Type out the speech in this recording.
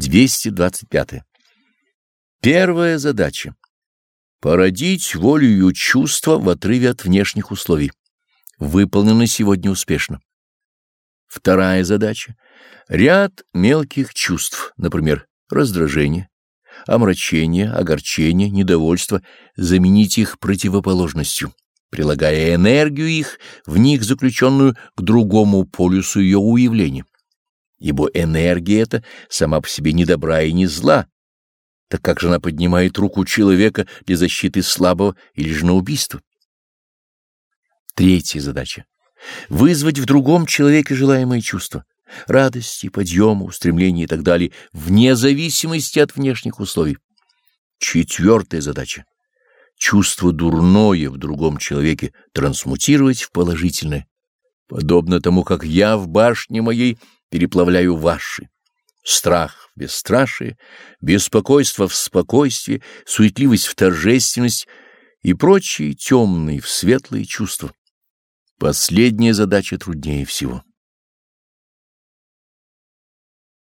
225. Первая задача — породить волею чувства в отрыве от внешних условий. Выполнена сегодня успешно. Вторая задача — ряд мелких чувств, например, раздражение, омрачение, огорчение, недовольство, заменить их противоположностью, прилагая энергию их, в них заключенную к другому полюсу ее уявления. Ибо энергия эта сама по себе не добра и не зла, так как же она поднимает руку человека для защиты слабого или же на убийство. Третья задача — вызвать в другом человеке желаемые чувства радости, подъема, устремления и так далее, вне зависимости от внешних условий. Четвертая задача — чувство дурное в другом человеке трансмутировать в положительное, подобно тому, как я в башне моей переплавляю ваши. Страх в бесстрашие, беспокойство в спокойствие, суетливость в торжественность и прочие темные в светлые чувства. Последняя задача труднее всего.